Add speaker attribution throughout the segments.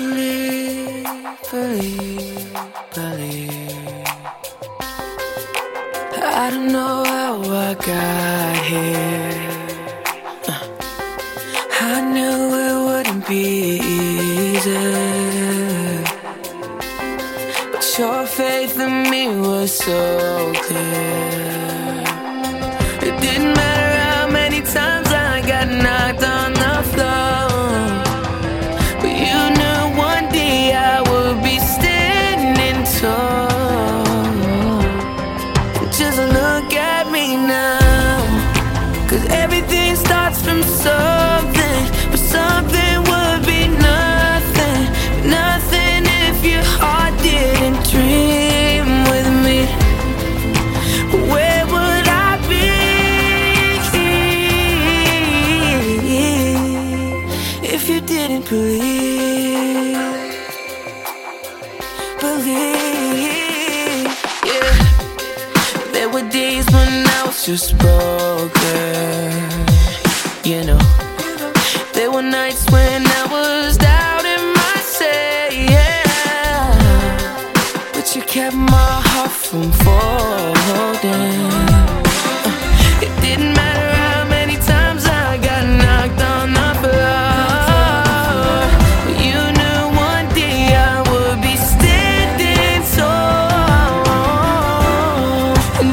Speaker 1: believe, believe, believe. I don't know how I got here. I knew it wouldn't be easy. But your faith in me was so clear. It didn't matter how many times. believe, believe, yeah. There were days when I was just broken, you know. There were nights when I was doubting myself. But you kept my heart from falling.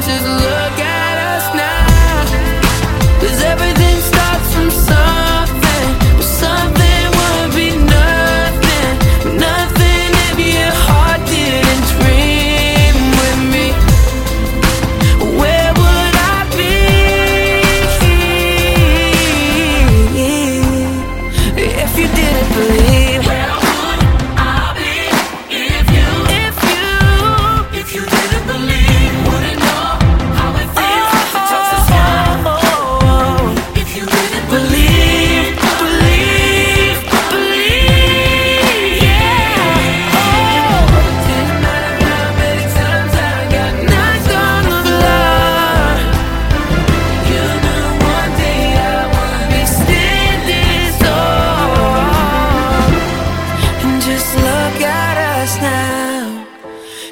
Speaker 1: chances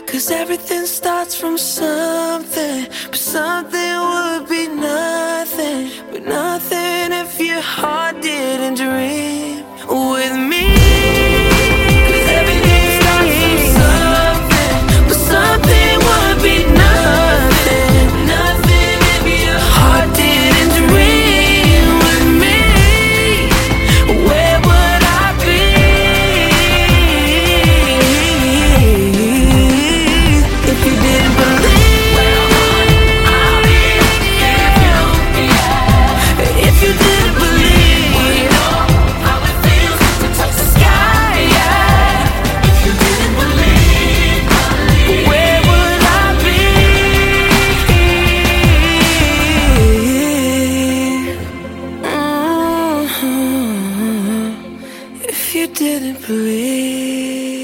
Speaker 1: Cause everything starts from something, but something would be nothing, but nothing if your heart didn't dream. you didn't believe.